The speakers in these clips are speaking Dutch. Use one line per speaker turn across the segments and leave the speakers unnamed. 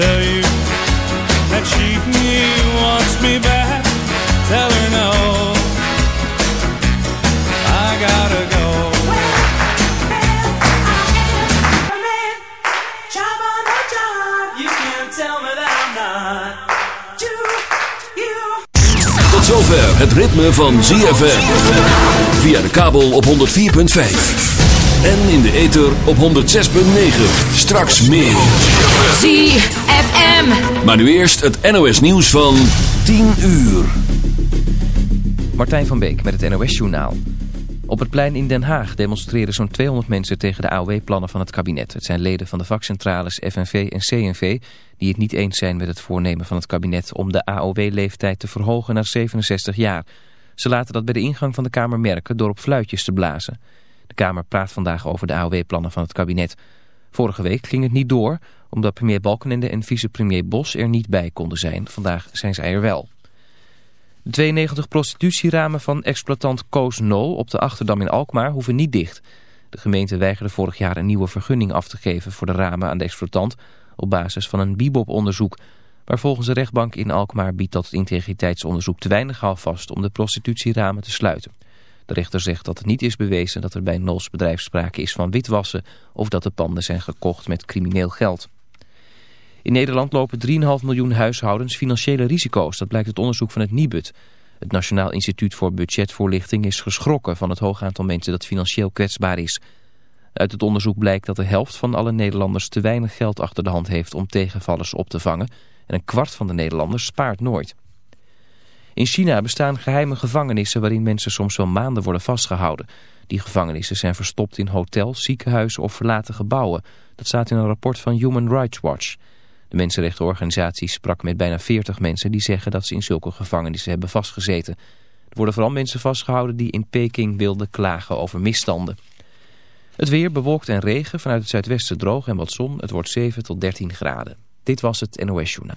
tell you that she wants me back. Tell her no. I gotta go.
Tot zover het ritme van ZFM. Via de kabel op 104.5. En in de ether op 106.9. Straks meer.
ZFM.
Maar nu eerst het NOS nieuws van 10 uur.
Martijn van Beek met het NOS-journaal. Op het plein in Den Haag demonstreren zo'n 200 mensen tegen de AOW-plannen van het kabinet. Het zijn leden van de vakcentrales FNV en CNV die het niet eens zijn met het voornemen van het kabinet om de AOW-leeftijd te verhogen naar 67 jaar. Ze laten dat bij de ingang van de Kamer merken door op fluitjes te blazen. De Kamer praat vandaag over de AOW-plannen van het kabinet. Vorige week ging het niet door, omdat premier Balkenende en vicepremier Bos er niet bij konden zijn. Vandaag zijn zij er wel. De 92 prostitutieramen van exploitant Koos Nol op de Achterdam in Alkmaar hoeven niet dicht. De gemeente weigerde vorig jaar een nieuwe vergunning af te geven voor de ramen aan de exploitant op basis van een bibop-onderzoek. Maar volgens de rechtbank in Alkmaar biedt dat integriteitsonderzoek te weinig houvast om de prostitutieramen te sluiten. De rechter zegt dat het niet is bewezen dat er bij Nols bedrijf sprake is van witwassen of dat de panden zijn gekocht met crimineel geld. In Nederland lopen 3,5 miljoen huishoudens financiële risico's. Dat blijkt uit onderzoek van het NIBUD. Het Nationaal Instituut voor Budgetvoorlichting is geschrokken van het hoog aantal mensen dat financieel kwetsbaar is. Uit het onderzoek blijkt dat de helft van alle Nederlanders te weinig geld achter de hand heeft om tegenvallers op te vangen. En een kwart van de Nederlanders spaart nooit. In China bestaan geheime gevangenissen waarin mensen soms wel maanden worden vastgehouden. Die gevangenissen zijn verstopt in hotels, ziekenhuizen of verlaten gebouwen. Dat staat in een rapport van Human Rights Watch. De mensenrechtenorganisatie sprak met bijna 40 mensen die zeggen dat ze in zulke gevangenissen hebben vastgezeten. Er worden vooral mensen vastgehouden die in Peking wilden klagen over misstanden. Het weer bewolkt en regen, vanuit het zuidwesten droog en wat zon. Het wordt 7 tot 13 graden. Dit was het NOS Journaal.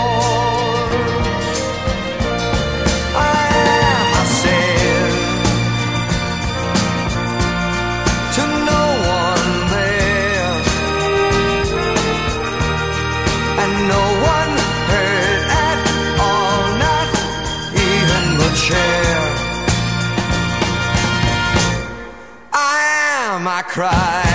cry.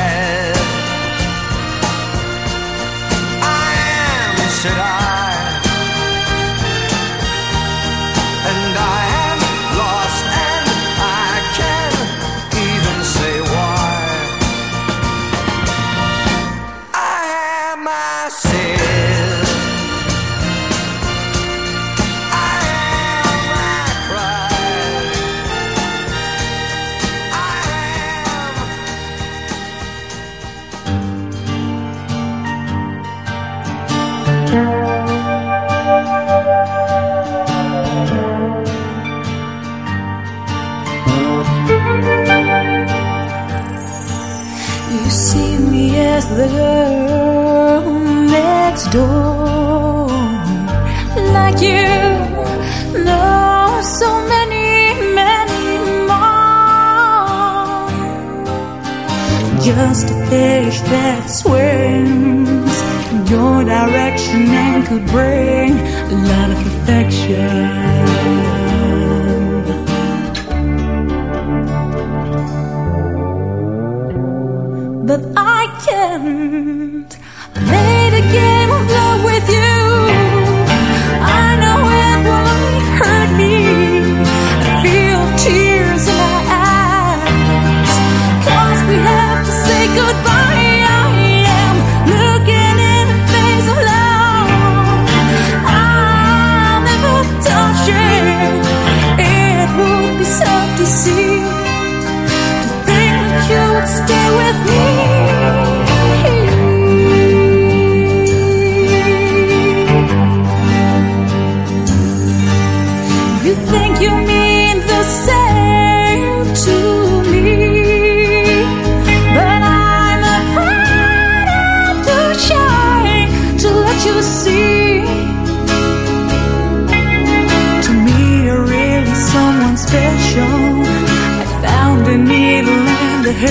Like you know so many, many more. Just a fish that swims in your direction and could bring a lot of affection. but I can't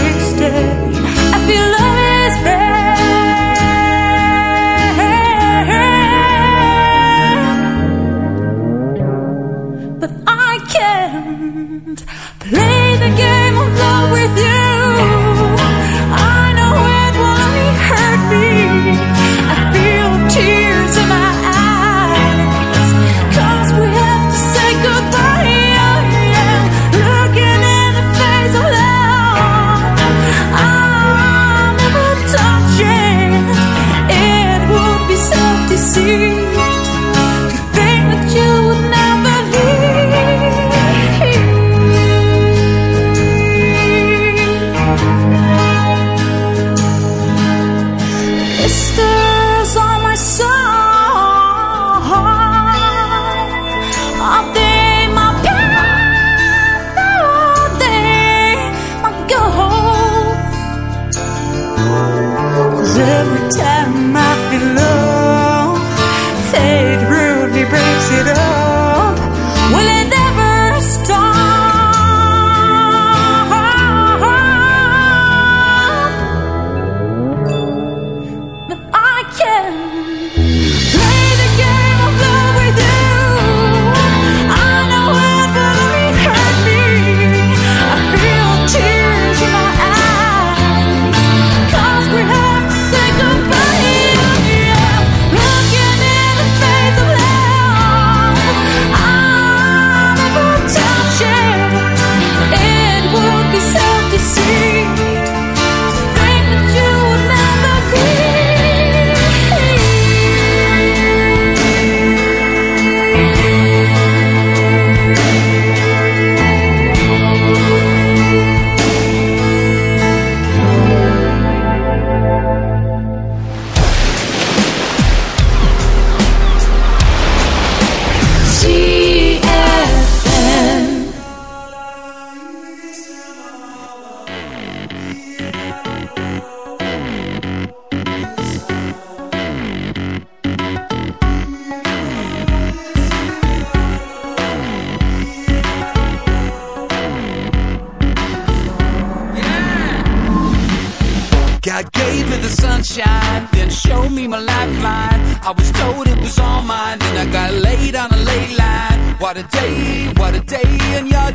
wasted What a day, what a day, and you're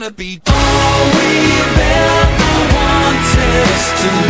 gonna be. All we've ever wanted to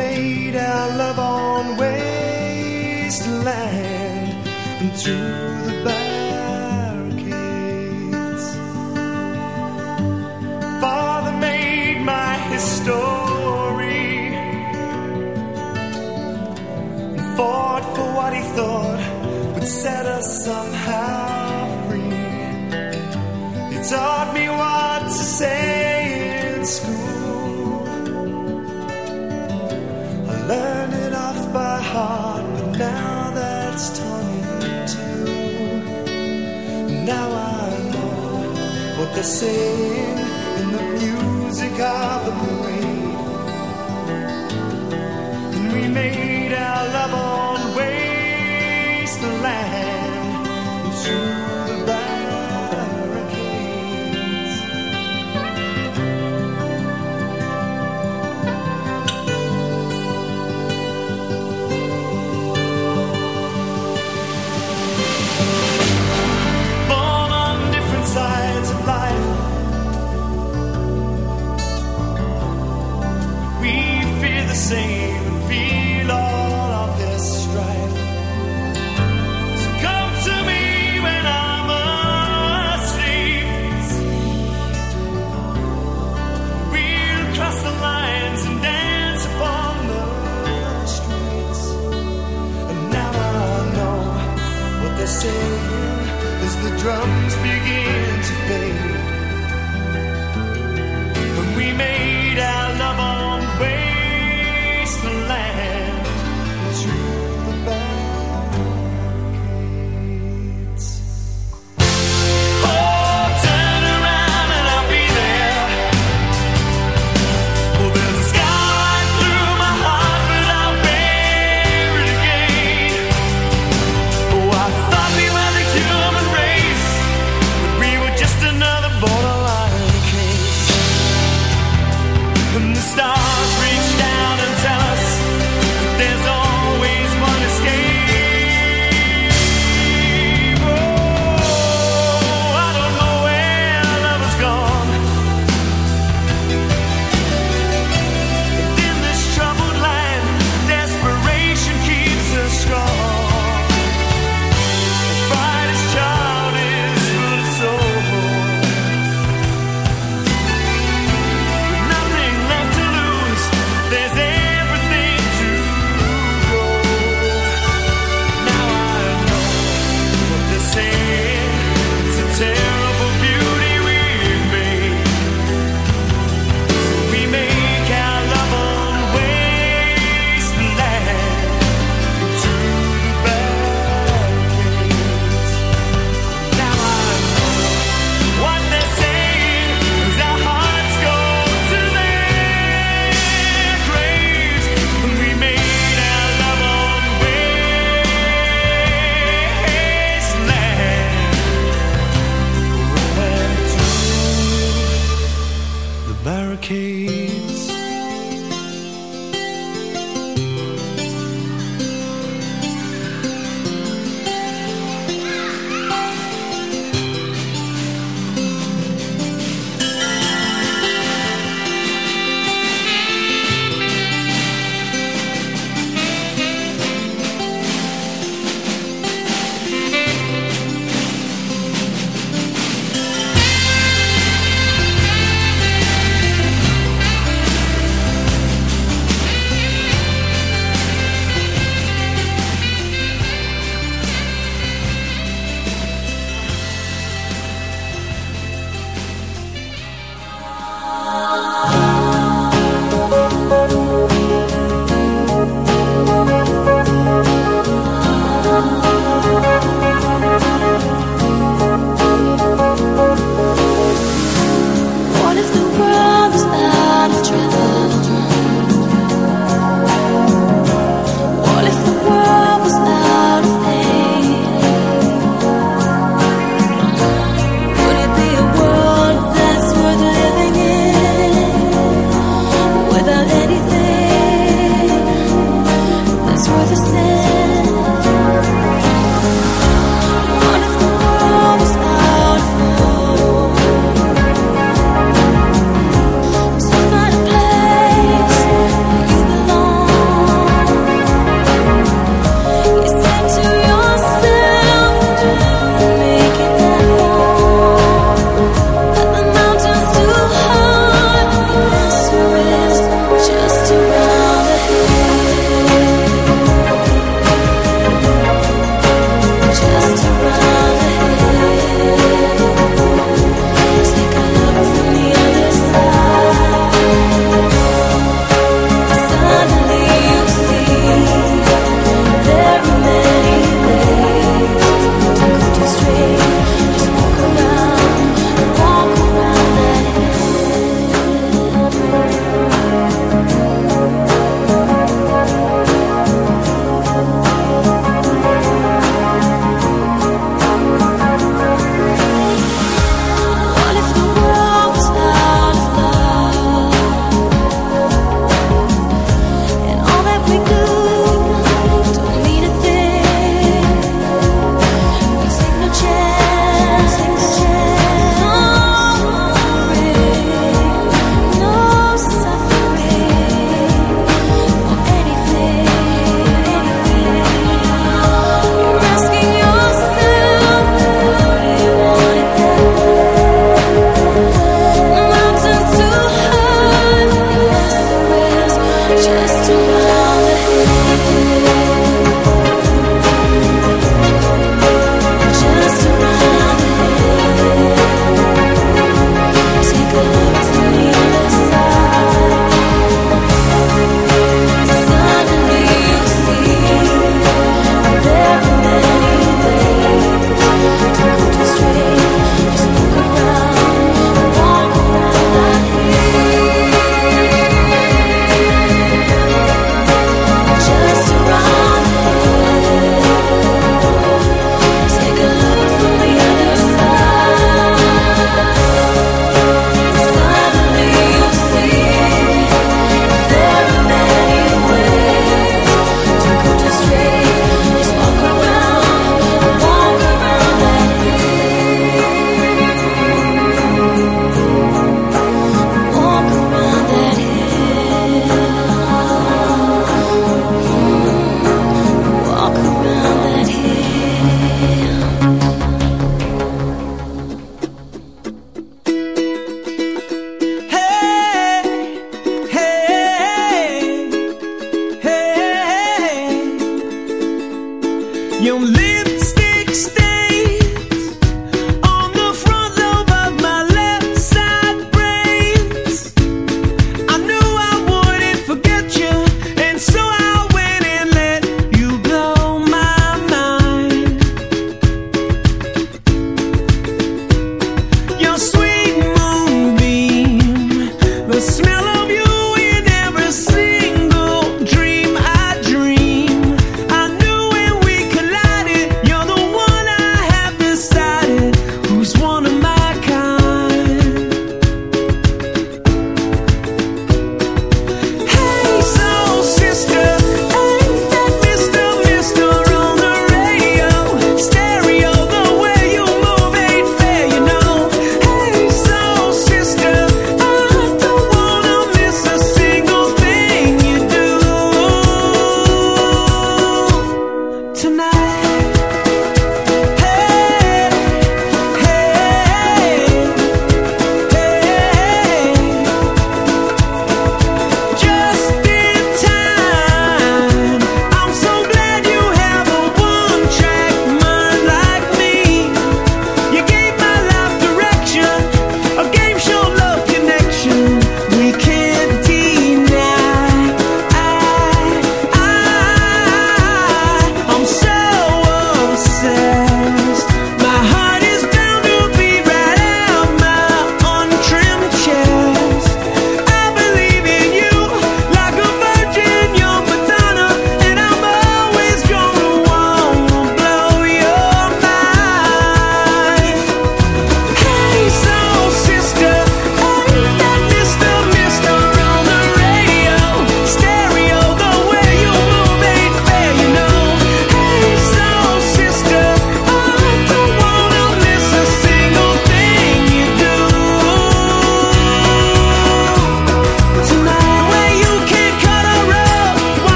made our love on wasteland and through the barricades. Father made my history and fought for what he thought would set us somehow free. He taught me what to say in school. Learned it off by heart, but now that's twenty two. Now I know what they're saying in the music of the parade, and we made our love on wasteland. And sing as the drums begin.